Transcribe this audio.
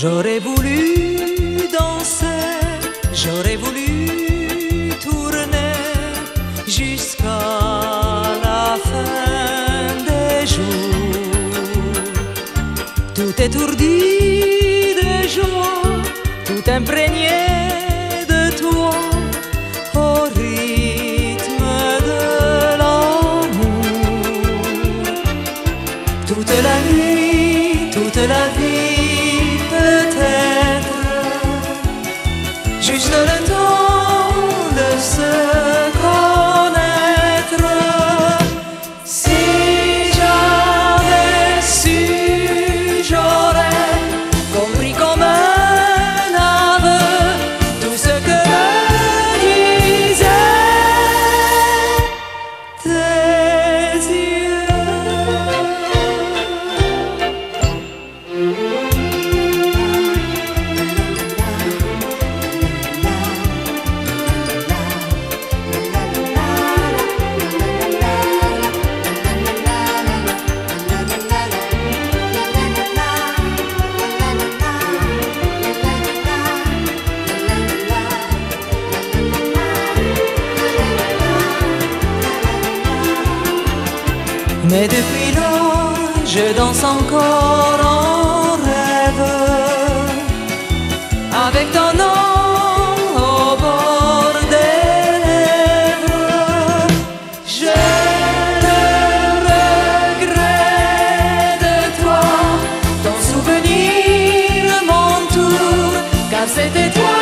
J'aurais voulu danser, j'aurais voulu tourner jusqu'à la fin des jours. Tout étourdi de joie, tout imprégné Mais depuis lors, je danse encore en rêve avec ton nom au bord des lèvres. Je le regrette de toi, ton souvenir m'entoure, car c'était toi.